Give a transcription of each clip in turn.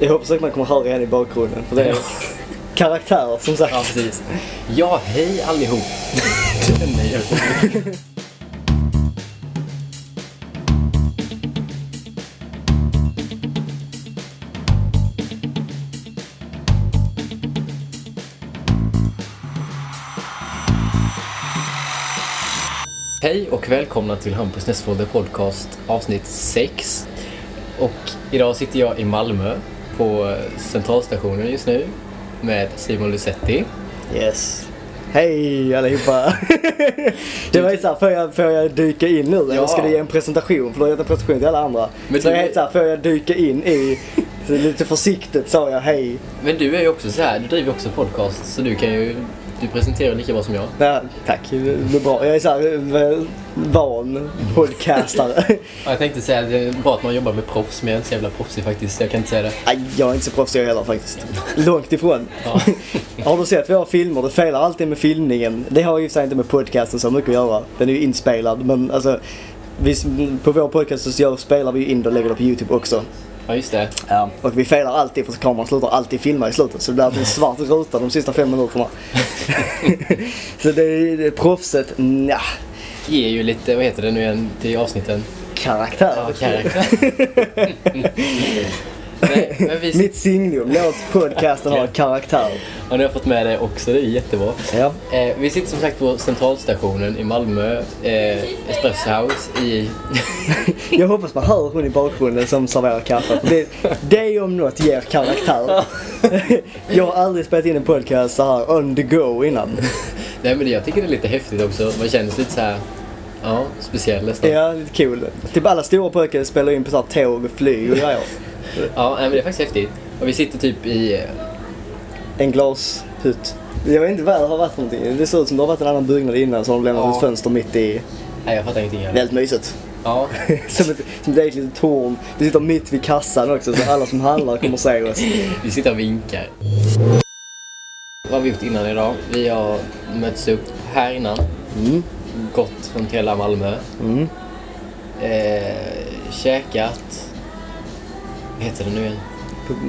Jag hoppas att man kommer höra henne i bakgrunden. För det är karaktär som sagt. Ja, precis. Ja, hej allihop. Nej, Hej och välkomna till Hampus Näsvold Podcast avsnitt 6. Och idag sitter jag i Malmö på Centralstationen just nu med Simon Lusetti. Yes. Hej allihopa! det var ju såhär, får jag, får jag dyka in nu eller Ja. ska du ge en presentation? För du har gett en presentation till alla andra. Men så du- jag är såhär, får jag dyka in i... Lite försiktigt sa jag hej. Men du är ju också så här, du driver också podcast så du kan ju, du presenterar lika bra som jag. Ja, tack, det är bra. Jag är såhär eh, van podcastare. Ja, Jag tänkte säga att det är bra att man jobbar med proffs men jag är inte så jävla proffsig faktiskt så jag kan inte säga det. Nej, jag är inte så proffsig jag heller faktiskt. Långt ifrån. Ja. Har du sett våra filmer? Det felar alltid med filmningen. Det har ju sig inte med podcasten så mycket att göra. Den är ju inspelad men alltså vi, på vår podcast så spelar vi in det och lägger det på YouTube också. Ja just det. Ja. Och vi felar alltid för kameran slutar alltid filma i slutet så det blir alltid en svart ruta de sista fem minuterna. så det är, det är proffset, nja, Ger ju lite, vad heter det nu igen till avsnitten? karaktär. Ja, karaktär. Nej, vi, Mitt signum, låt podcasten ha karaktär. och nu har fått med det också, det är jättebra. Ja. Eh, vi sitter som sagt på Centralstationen i Malmö, eh, Espresso House i... Jag hoppas man hör hon i bakgrunden som serverar kaffe. Det, det om något ger karaktär. Jag har aldrig spelat in en podcast så här on the go innan. Nej men jag tycker det är lite häftigt också, man känner sig lite så här, ja, speciell nästan. Ja, lite kul. Typ alla stora podcast spelar in på så här tåg och flyg och grejer. Ja, men det är faktiskt häftigt. Och vi sitter typ i... eh, En glashytt. Jag vet inte vad det har varit för någonting. Det ser ut som det har varit en annan byggnad innan så har de lämnat Ja. ett fönster mitt i. Nej jag fattar ingenting. Väldigt mysigt. Ja, Som ett, som ett eget litet torn. Vi sitter mitt vid kassan också så alla som handlar kommer se oss. vi sitter och vinkar. Vad har vi gjort innan idag? Vi har mötts upp här innan, Mm. gått runt hela Malmö, Mm. eh, käkat... Vad heter det nu igen?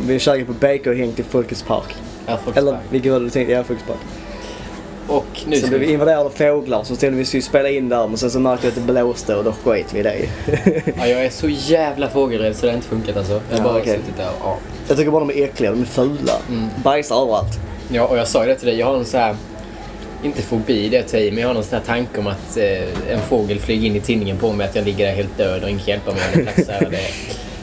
Vi käkade på Baker och hängt till Folkets Park. Ja, Folkets Eller Park. vilket var det du tänkte? Ja, Folkets Park. Och nu Så blev vi invaderade av fåglar så tänkte vi skulle spela in där men sen så märkte vi att det blåste och då sket vi i det. Ja, jag är så jävla fågelrädd så det har inte funkat alltså. Jag har Ja, bara okej. suttit där och... Ja. Jag tycker bara de är äckliga, de är fula. Mm. Bajsar överallt. ja, och jag sa ju det till dig, jag har en så här... Inte fobi det till men jag har någon sån här tanke om att eh, en fågel flyger in i tinningen på mig att jag ligger där helt död och ingen kan hjälpa mig. Det,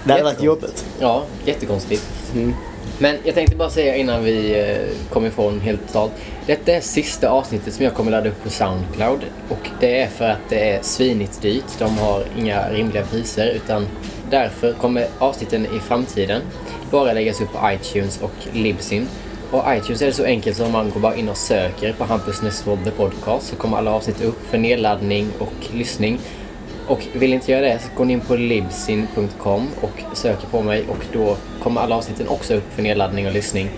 Det hade varit jobbigt. Ja, jättekonstigt. Mm. Men jag tänkte bara säga innan vi eh, kommer ifrån helt totalt. Detta är sista avsnittet som jag kommer ladda upp på Soundcloud. Och det är för att det är svinigt dyrt. De har inga rimliga priser utan därför kommer avsnitten i framtiden bara läggas upp på iTunes och Libsyn. Och iTunes är det så enkelt som man går bara in och söker på Hampus Nessvold The Podcast så kommer alla avsnitt upp för nedladdning och lyssning. Och vill ni inte göra det så går ni in på libsyn.com och söker på mig och då kommer alla avsnitten också upp för nedladdning och lyssning.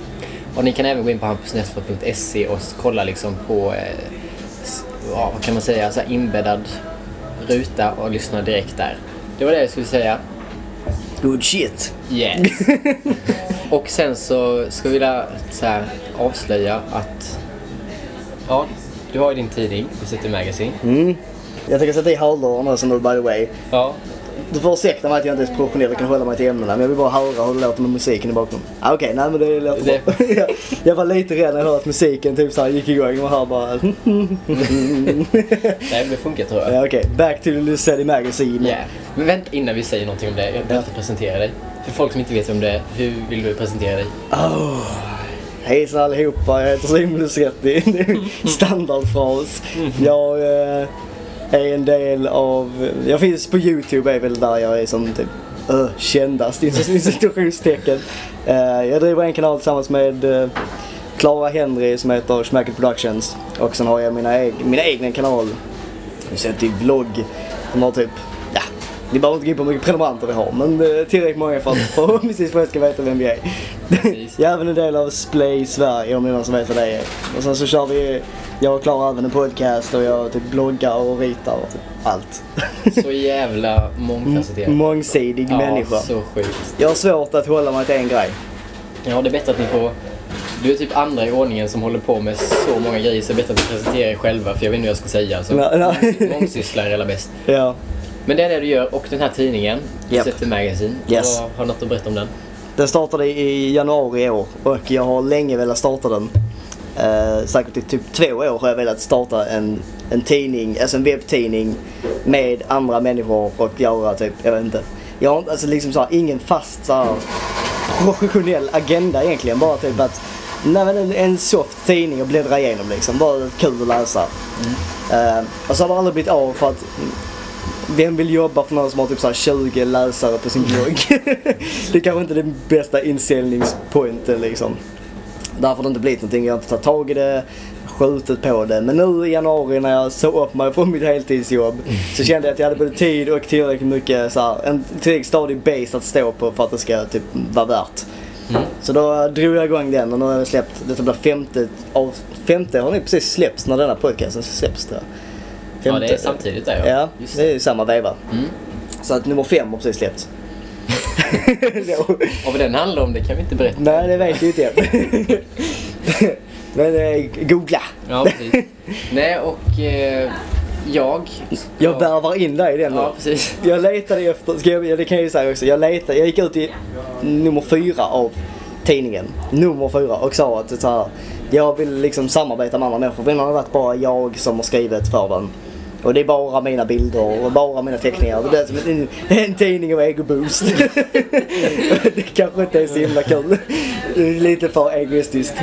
Och ni kan även gå in på hampusnäsford.se och kolla liksom på, eh, ja, vad kan man säga, så inbäddad ruta och lyssna direkt där. Det var det jag skulle säga. Good shit. Yes. och sen så ska vi vilja så här, avslöja att, ja, du har ju din tidning, City Magazine. Mm. Jag tänker sätta i hörlurarna sen nu by the way. Ja, Du får ursäkta mig att jag inte är så professionell och kan hålla mig till ämnena men jag vill bara höra hur det låter med musiken i bakgrunden. Ah, Okej, nej men det låter Det- bra. jag, jag var lite rädd när jag hörde att musiken typ såhär gick igång och här bara... nej det funkar tror jag. ja, Okej, back to the Lucetti Magazine. Ja. Men vänta innan vi säger någonting om det. Jag behöver presentera dig. För folk som inte vet vem det hur vill du presentera dig? Oh. Hejsan allihopa, jag heter Simon Lucetti. Det är standardfras. Jag eh, är en del av... Jag finns på YouTube är väl där jag är som typ uh, kändast i situationstecken. Uh, jag driver en kanal tillsammans med uh, Clara Henry som heter Schmacket Productions. Och sen har jag mina, eg- mina egna kanal. Jag ser typ vlogg. Som har typ, ni behöver inte gå in på hur mycket prenumeranter vi har men eh, tillräckligt många för att förhoppningsvis folk ska veta vem vi är. Precis. jag är även en del av Splay Sverige om det är någon som vet vad det är. Och sen så kör vi, jag och Klara även en podcast och jag typ bloggar och ritar och typ allt. Så jävla mångfacetterad. Mångsidig ja, människa. så sjukt. Jag har svårt att hålla mig till en grej. Ja, det är bättre att ni får... Du är typ andra i ordningen som håller på med så många grejer så det är bättre att ni presenterar er själva för jag vet inte hur jag ska säga. Så. Mångsysslare är bäst. Ja. Men det är det du gör och den här tidningen, Japp. City Magazine. Yes. Har du något att berätta om den? Den startade i januari i år och jag har länge velat starta den. Eh, säkert i typ två år har jag velat starta en, en tidning, alltså en webbtidning med andra människor och göra typ, jag vet inte. Jag har alltså liksom så här, ingen fast så här, professionell agenda egentligen. Bara typ att, nej men en, en soft tidning att bläddra igenom liksom. Bara kul att läsa. Eh, och så har det aldrig blivit av för att vem vill jobba för någon som har typ så här 20 läsare på sin blogg? det är kanske inte är den bästa inställningspointen liksom. Därför har det inte blivit någonting. Jag har inte tagit tag i det, skjutit på det. Men nu i januari när jag såg upp mig från mitt heltidsjobb så kände jag att jag hade både tid och tillräckligt mycket så här, en tillräckligt stadig base att stå på för att det ska typ vara värt. Mm. Så då drog jag igång den och nu har jag släppt, detta blir femte av, femte har ni precis släppts när denna podcasten släpps tror jag. Ja, det är samtidigt där ja. Ja, Just det är ju samma veva. Mm. Så att nummer fem har precis släppts. Då. Och vad den handlar om det kan vi inte berätta. Nej, det vet jag inte än. Men eh, googla. Ja, precis. Nej, och eh, jag... Jag värvar in dig i den nu. Ja, precis. Jag letade efter, ska jag, ja, det kan jag ju säga också. Jag letade, jag gick ut i nummer fyra av tidningen. Nummer fyra och sa att så här, jag vill liksom samarbeta med andra människor. För innan har det varit bara jag som har skrivit för den. Och det är bara mina bilder och bara mina teckningar. Det blir som en, en tidning av egoboost. det kanske inte är så himla kul. Det är Lite för egoistiskt.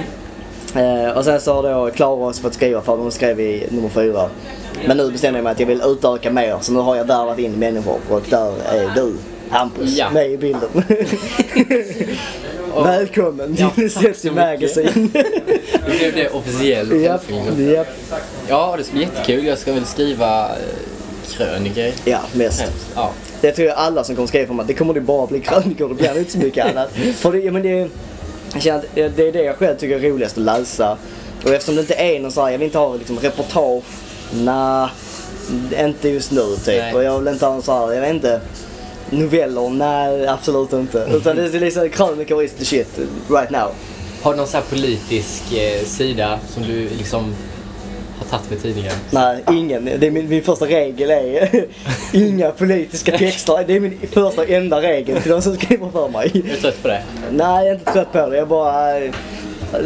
Eh, och sen så har då Klara också fått skriva för hon skrev i nummer fyra. Men nu bestämde jag mig att jag vill utöka mer så nu har jag värvat in människor och där är du Hampus Ja. med i bilden. Och- Välkommen Ja, till City mycket. Magazine. Nu blev det officiellt. Japp, japp. Ja, det ska bli jättekul. Jag ska väl skriva eh, krönikor. Ja, mest. Ja. Det tror jag alla som kommer skriva för mig. Det kommer det bara bli krönikor. Det blir inte så mycket annat. För det, ja, men det, det är det jag själv tycker är roligast att läsa. Och eftersom det inte är någon så här, jag vill inte ha liksom reportage. Nej, inte just nu typ. Nej. Och jag vill inte ha en så här, jag vet inte. Noveller? Nej, absolut inte. Utan det är liksom krönikor is the shit right now. Har du någon sån här politisk eh, sida som du liksom har tagit med tidningen? Nej, ingen. Det är min, min första regel är inga politiska texter. Det är min första och enda regel till de som skriver för mig. Är du trött på det? Nej, jag är inte trött på det. Jag bara... eh,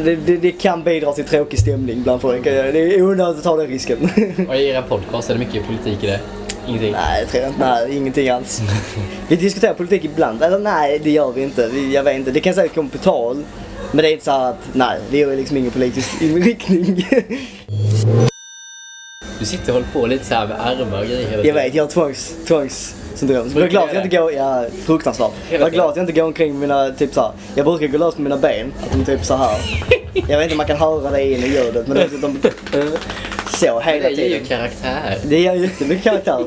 Det, det, det kan bidra till tråkig stämning bland folk. Det är onödigt att ta den risken. Och i era podcast är det mycket politik i det? Ingenting? nej, det tror jag inte. Nej, ingenting alls. Vi diskuterar politik ibland. Eller nej, det gör vi inte. Vi, jag vet inte. Det kan säkert komma på tal. Men det är inte så att, nej, vi har ju liksom ingen politisk inriktning. Du sitter och håller på lite så här med armar och grejer Jag vet, jag har tvångs, tvångssyndrom. Jag är glad att jag inte går, ja fruktansvärt. Jag är glad att jag inte går omkring med mina, typ så här. Jag brukar gå lös med mina ben, att de typ så här. Jag vet inte om man kan höra det in i ljudet men de, de så hela det ger ju tiden. karaktär. Det ger jättemycket karaktär.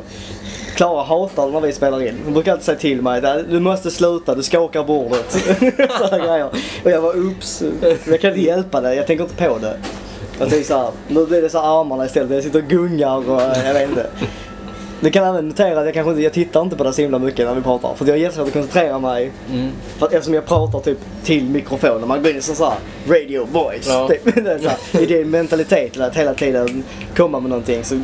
Klara hatar när vi spelar in. Hon brukar alltid säga till mig att du måste sluta, du skakar bordet. Sådana grejer. Och jag var oops, jag kan inte hjälpa det, jag tänker inte på det. Jag tänker såhär, nu blir det så armarna istället, jag sitter och gungar och jag vet inte. Du kan även notera att jag kanske inte, jag tittar inte på det så himla mycket när vi pratar. För jag har jättesvårt att koncentrera mig. Mm. För att eftersom jag pratar typ till mikrofonen, man blir som såhär radio voice. Ja. Typ. Det är I din mentalitet att hela tiden komma med någonting så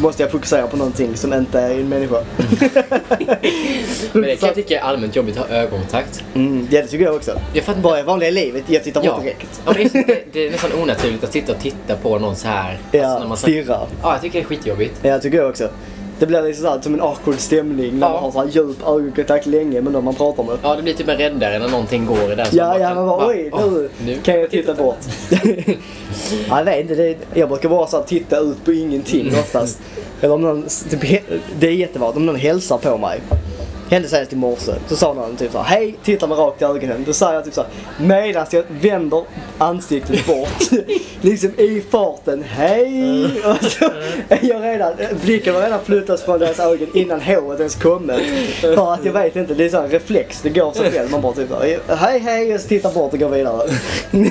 måste jag fokusera på någonting som inte är en människa. Men det kan jag tycka är allmänt jobbigt att ha ögonkontakt. Mm, ja det tycker jag också. Jag fattar Bara i vanliga livet, jag tittar bort Ja. direkt. Ja, det, är, det, det är nästan onaturligt att sitta och titta på någon så här. Ja, Alltså, när man snackar- stirra. Ja, jag tycker det är skitjobbigt. Ja, jag tycker jag också. Det blir liksom såhär, som en awkward stämning när Ja. man har så här djup ögonkontakt länge med någon man pratar med. Ja, det blir typ en räddare när någonting går i den. Ja, ja, man bara oj, nu nu. kan jag titta bort. ja, jag vet inte, det, jag brukar bara så här, titta ut på ingenting oftast. Eller om någon, typ, det är jättevanligt om någon hälsar på mig. Hände senast i morse. Så sa någon typ såhär, hej, tittar mig rakt i ögonen. Då säger jag typ såhär, medan jag vänder ansiktet bort. liksom i farten, hej. Och så är jag redan, blicken har redan flyttats från deras ögon innan håret ens kommit. För att jag vet inte, det är sån reflex, det går sig själv. Man bara typ såhär, hej hej, och så tittar bort och går vidare.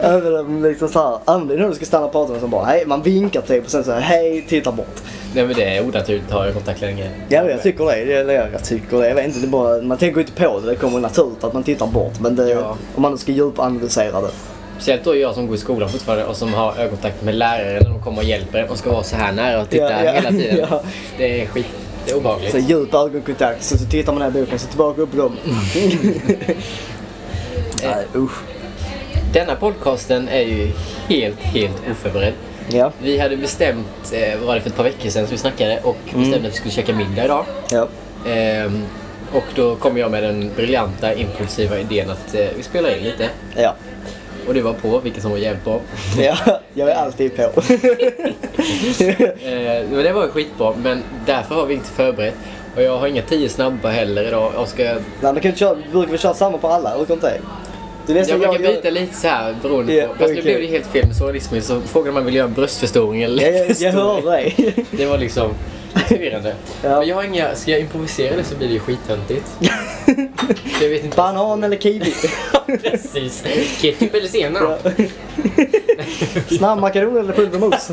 Även om liksom såhär, även om det är någon du ska stanna och prata med som bara, hej, man vinkar typ och sen så hej, tittar bort. Nej men det är onaturligt att ha ögonkontaktlinjer. Ja, jag tycker det. det, det jag tycker det. Jag vet inte, det bara, man tänker inte på det. Det kommer naturligt att man tittar bort. Men det, Ja. om man ska djupanalysera det. Speciellt då jag som går i skolan fortfarande och som har ögonkontakt med lärare när de kommer och hjälper en och ska vara så här nära och titta Ja, ja, hela tiden. ja. Det är skit. Det är obehagligt. Så djup ögonkontakt, så, så tittar man i boken, så tillbaka upp dem. Nej, usch. Denna podcasten är ju helt, helt oförberedd. Ja, Vi hade bestämt, eh, var det för ett par veckor sedan som vi snackade och bestämde att vi skulle käka middag idag. ja. Ehm, och då kom jag med den briljanta impulsiva idén att eh, vi spelar in lite. Ja. Och det var på, vilket som var jävligt bra. ja, jag är alltid på. Eh, men det var ju skitbra, men därför har vi inte förberett. Och jag har inga tio snabba heller idag. Jag ska... Nej, man kan inte köra, brukar vi köra samma på alla? Orkar inte det? Det är nästan man kan jag- byta lite så här beroende Ja, på. Fast nu okej. blev det helt fel med journalismen så frågade man vill göra en bröstförstoring eller Jag, jag, jag förstoring. hör dig. Det var liksom förvirrande. Ja. Men jag har inga, ska jag improvisera det så blir det ju skittöntigt. jag vet inte. Banan eller kiwi? Precis. Ketchup eller senap? Snabbmakaron eller pulvermos?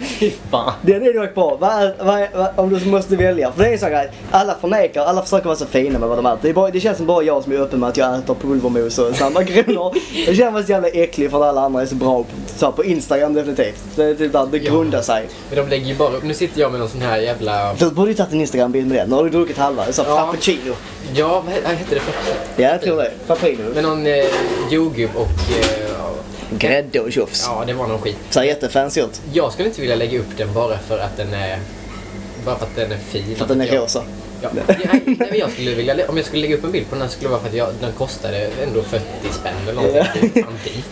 Fy fan. Den är dock bra. Vad vad vad- om du måste välja. För det är sån grej. Alla förnekar, alla försöker vara så fina med vad de äter. Det, är bara, det känns som bara jag som är öppen med att jag äter pulvermos och snabbmakaroner. Jag känner mig så jävla äcklig för att alla andra är så bra på, så här, på Instagram definitivt. Det är typ där det Ja. grundar sig. Men de lägger ju bara upp. Nu sitter jag med någon sån här jävla... Du borde ju tagit en Instagram-bild med den. Nu har du druckit halva. Så Ja. frappuccino. Ja, vad he- vad heter det? Ja, jag tror det. Frappuccino. Med någon eh, jordgubb och... Eh, Grädde och tjofs. ja, det var någon skit. Ser jättefancy ut. Jag skulle inte vilja lägga upp den bara för att den är... Bara för att den är fin. För att den är rosa. Ja, nej, nej, men jag skulle vilja, om jag skulle lägga upp en bild på den här skulle det vara för att jag, den kostade ändå 40 spänn eller någonting. Ja.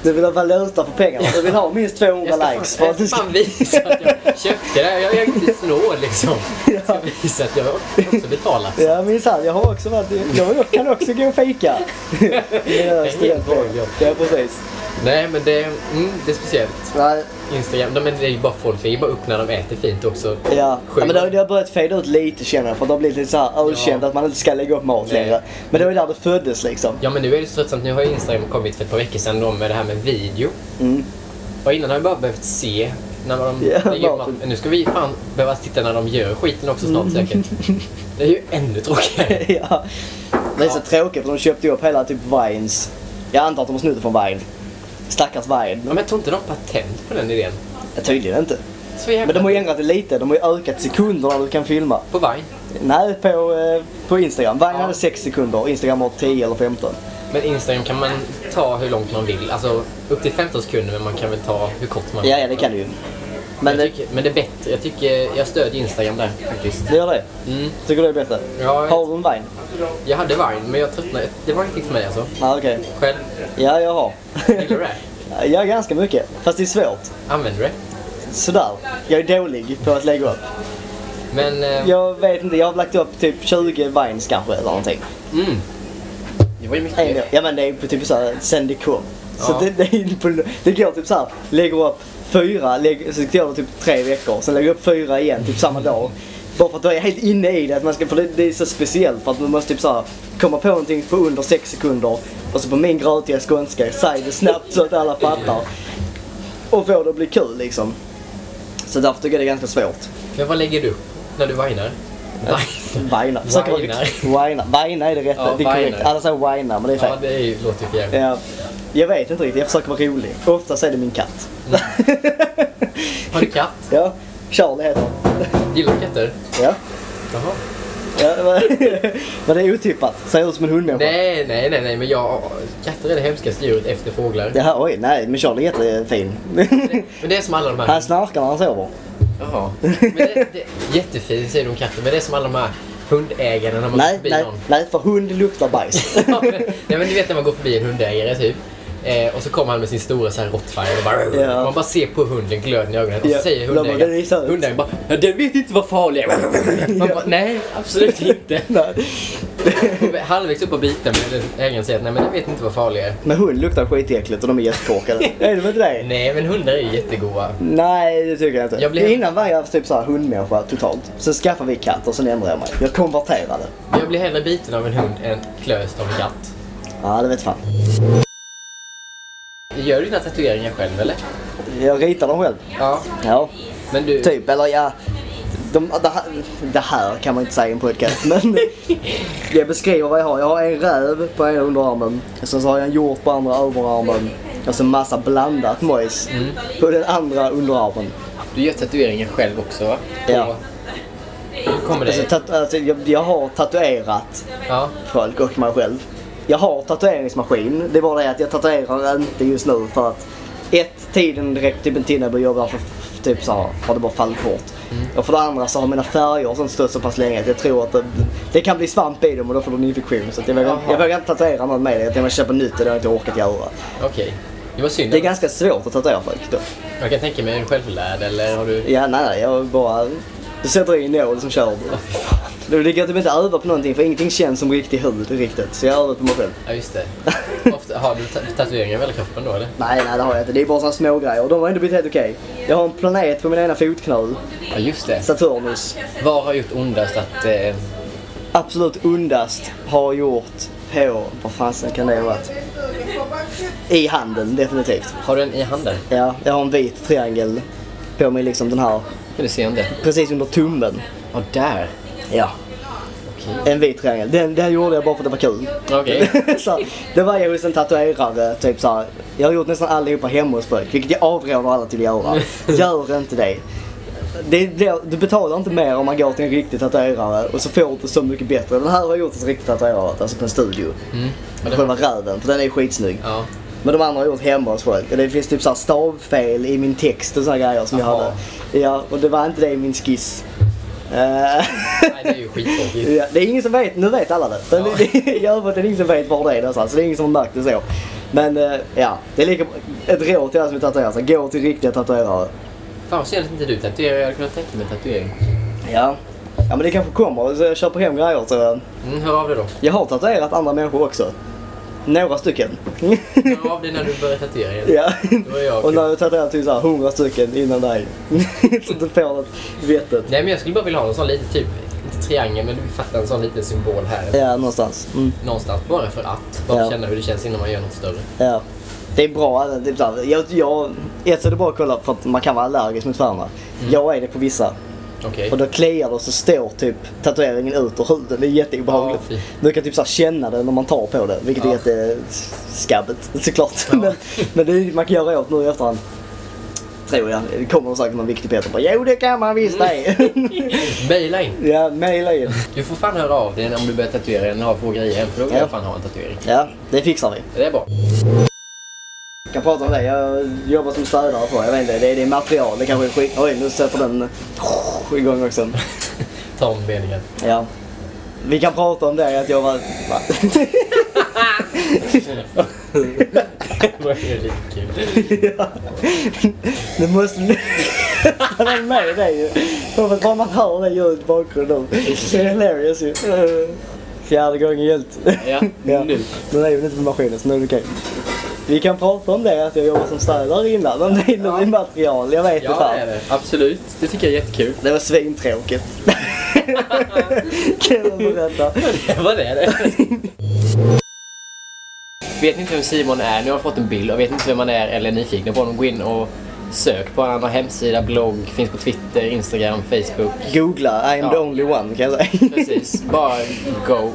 Du vill ha valuta för pengarna. Du vill ha minst 200 Jag likes. fan, För att du jag ska fan visa att jag köpte det. Jag är inte snål liksom. Jag ska visa att jag också betalat. Ja minsann, jag har också varit... Jag, jag kan också gå och fika. Ja, vanligt. Ja, precis. Nej men det, mm, det är speciellt. Nej, Instagram, de, men det är ju bara folk lägger bara upp när de äter fint också. ja. Ja men det, har- det har börjat fejda ut lite känner jag för det har blivit lite såhär ökänt Ja. att man inte ska lägga upp mat Nej. längre. Men det var ju där det föddes liksom. Ja men nu är det så tröttsamt. Nu har ju Instagram kommit för ett par veckor sedan då med det här med video. Mm. Och innan har jag bara behövt se när de Ja, lägger upp mat. Nu ska vi fan behöva titta när de gör skiten också snart Mm. säkert. Det är ju ännu tråkigare. ja. Det är så tråkigt för de köpte ju upp hela typ Vines. Jag antar att de har snott det från Vine. Stackars. Ja, men jag tror inte de har patent på den idén. Ja, Tydligen inte. Men de har ju ändrat det lite. De har ju ökat sekunderna du kan filma. På Vine. Nej, på, eh, på Instagram. Vine Ja. hade 6 sekunder. Instagram har 10 eller 15. Men Instagram kan man ta hur långt man vill. Alltså upp till 15 sekunder men man kan väl ta hur kort man vill. Ja, ja det kan du ju. Men jag tycker, men det är bättre. Jag tycker jag stödjer Instagram där faktiskt. det gör det. Mm. Tycker du det är bättre? Ja, Har du en Vine? jag hade Vine men jag tröttnade. Det var inte för mig alltså. Ja, okej. Själv? Ja, jag har. Gillar du det? Ja, ganska mycket. Fast det är svårt. Använder du det? Sådär. Jag är dålig på att lägga upp. Men... eh, Jag vet inte, jag har lagt upp typ 20 Vines kanske eller någonting. Mm. Det var ju mycket. ja men det är på typ såhär sen det kom. Så Ja. det, det, är på, det går typ såhär, lägger upp fyra, lägger, så går det typ tre veckor. Sen lägger jag upp fyra igen typ samma dag. Bara för att då är helt inne i det. Att man ska, för det, det är så speciellt för att man måste typ såhär komma på någonting på under sex sekunder. Och så på min grötiga skånska, säg det snabbt så att alla fattar. Och få det att bli kul liksom. Så därför tycker jag det är ganska svårt. Men vad lägger du när du vara- Vinar. Vina. Vina är det rätta. Ja, det är korrekt. Alla säger vina men det är fel. Ja, det är låter ju jävligt. Ja. Jag vet inte riktigt, jag försöker vara rolig. Oftast är det min katt. Har du katt? ja, Charlie heter han. Gillar du katter? Ja. Jaha. ja men- det är otippat. Ser ut som en hundmänniska. Nej, nej, nej, nej, men jag... Katter är det hemskaste djuret efter fåglar. Jaha, oj, nej, men Charlie är jättefin. Men det är som alla de här... Han snarkar när han sover. Jaha. Men det, det, jättefin säger de katter, men det är som alla de här hundägarna när man går Nej, förbi nej, någon. nej, för hund luktar bajs. Ja, men, nej, men du vet när man går förbi en hundägare typ. Eh, och så kommer han med sin stora så här rottweiler och bara... Ja. Man bara ser på hunden glöden i ögonen och så Ja. säger De bara, "Den är hundägaren... söt." Hundägaren bara ja, den vet inte vad farlig är. Man bara nej, absolut inte. Och halvvägs upp på biten men ägaren säger att nej men den vet inte vad farlig är. Men hund luktar skitäckligt och de är jättekorkade. är det inte det? Nej men hundar är jättegoda. Nej, det tycker jag inte. Jag blev- Innan var jag typ såhär hundmänniska totalt. Sen skaffade vi katt och sen ändrade jag mig. Jag konverterade. Jag blir hellre biten av en hund än klöst av en katt. Ja, det vet fan. Gör du dina tatueringar själv eller? Jag ritar dem själv. Ja. Ja, Men du... typ. Eller ja, de, det, här, det här kan man inte säga i en podcast men jag beskriver vad jag har. Jag har en räv på ena underarmen. Sen så har jag en hjort på andra överarmen. Och så massa blandat mojs på den andra underarmen. Du gör tatueringar själv också va? Ja. Hur kommer det? Alltså, alltså, jag, jag har tatuerat ja. folk och mig själv. Jag har tatueringsmaskin. Det bara det att jag tatuerar inte just nu för att ett, tiden räcker typ inte när jag börjar jobba för typ så här, har det bara fallit bort. Och för det andra så har mina färger sånt stått så pass länge att jag tror att det, det kan bli svamp i dem och då får de infektion. Så jag, vågar, jag vågar inte tatuera någon med det. Jag måste köpa nytt och det har jag inte orkat göra. Okej. Det var synd. Det är ganska svårt att tatuera folk då. Jag kan tänka mig, är du självlärd eller har du... Ja, nej, nej, jag bara... Du sätter i en nål som kör. Det går typ inte att öva på någonting för ingenting känns som riktig hud riktigt. Så jag övar på mig själv. Ja, just det. Ofta, har du ta- tatueringar över hela kroppen då eller? Nej, nej det har jag inte. Det är bara sådana små grejer och de har ändå blivit helt okej. Jag har en planet på min ena fotknöl, Ja, just det. Saturnus. Vad har gjort ondast att... Eh, Absolut ondast har gjort på, vad fasen kan det ha varit? I handen, definitivt. har du en i handen? Ja, jag har en vit triangel på mig liksom den här, Men det ser jag inte. precis under tummen. Ja, där. Ja. Okej. En vit triangel. Den, den gjorde jag bara för att det var kul. Okej. så, det var jag hos en tatuerare, typ så här. Jag har gjort nästan allihopa hemma hos folk, vilket jag avråder alla till att göra. Gör inte det. det blir, du betalar inte mer om man går till en riktig tatuerare och så får du så mycket bättre. Den här har jag gjort hos en riktig tatuerare, alltså på en studio. Mm. Själva räven, för den är skitsnygg. Ja. Men de andra har jag gjort hemma hos folk. Det finns typ så här stavfel i min text och såna grejer som jag Jaha. hade. Ja, och det var inte det i min skiss. Nej, det är ju skittråkigt. Ja, det är ingen som vet, nu vet alla det. Men Ja. det, det gör att det är ingen som vet var det är någonstans. Så det är ingen som har märkt det så. Men eh, ja, det är lika ett råd till alla som vill tatuera sig. Gå till riktiga tatuerare. Fan vad synd att inte du tatuerar. Jag hade kunnat tänka mig tatuering. Ja. Ja men det kanske kommer, så jag köper hem grejer så. Mm, hör av dig då. Jag har tatuerat andra människor också. Några stycken. Hör av dig när du börjar tatuera igen. ja. Då är jag Och när jag tatuerat typ såhär 100 stycken innan dig. så du får något vettigt. Nej men jag skulle bara vilja ha en sån liten typ, inte triangel men du fattar en sån liten symbol här. Ja, någonstans. Mm. Någonstans bara för att. Bara Ja. känna hur det känns innan man gör något större. Ja. Det är bra. alltså, Typ såhär, jag, jag, ett så är det bra att kolla för att man kan vara allergisk mot färgerna. Jag är det på vissa. Okej. Och då kliar det och så står typ tatueringen ut ur huden. Det är jätteobehagligt. Ja, du kan typ så känna det när man tar på det. Vilket Ja. är jätteskabbigt såklart. Ja. men men det man kan göra åt nu i efterhand. Tror jag. Det kommer säkert någon viktig Peter bara Jo det kan man visst det. Maila in. ja, maila in. Du får fan höra av dig om du börjar tatuera eller har få grejer hem för då vill Ja. jag fan ha en tatuering. Ja, det fixar vi. Det är bra. Jag kan prata om det. Jag jobbar som städare på. Jag vet inte. Det är, det är material. Det kanske är skit. Oj, nu sätter den igång också. Ta om meningen. Ja. Vi kan prata om det att jag var... Va? det var ju kul. ja. Du måste... Han är med det ju. Bara man hör det ljudet i bakgrunden. Det är hilarious ju. Fjärde gången gillt. Ja, Ja. nu. Nu är vi inte på maskinen så nu är det okej. Vi kan prata om det att jag jobbar som städare innan. Om det är något material. Jag vet Ja, inte. det är det. Absolut. Det tycker jag är jättekul. Det var svintråkigt. kan jag berätta. Det var det det. Vet ni inte vem Simon är? Nu har jag fått en bild och vet inte vem han är eller är nyfikna på honom, gå in och sök på. Han har hemsida, blogg, finns på Twitter, Instagram, Facebook. Googla I am Ja. the only one kan jag säga. Precis, bara go.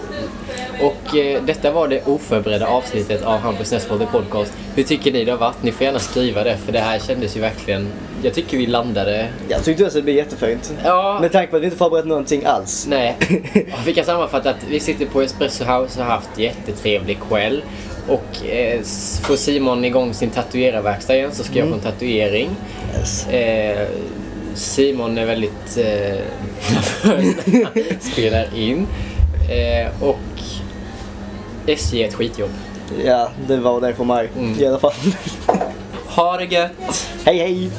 Och eh, detta var det oförberedda avsnittet av Hampus Nessvold Podcast. Hur tycker ni det har varit? Ni får gärna skriva det för det här kändes ju verkligen... Jag tycker vi landade... Jag tyckte också det blev jättefint. Ja, Med tanke på att vi inte förberett någonting alls. Nej. Vi kan sammanfatta att vi sitter på Espresso House och har haft jättetrevlig kväll. Och eh, får Simon igång sin tatuerarverkstad igen så ska jag få en tatuering. Yes. Eh, Simon är väldigt eh, spelar in. Eh, och SJ är ett skitjobb. Ja, det var det för mig Mm. i alla fall. Ha det gött! hej hej!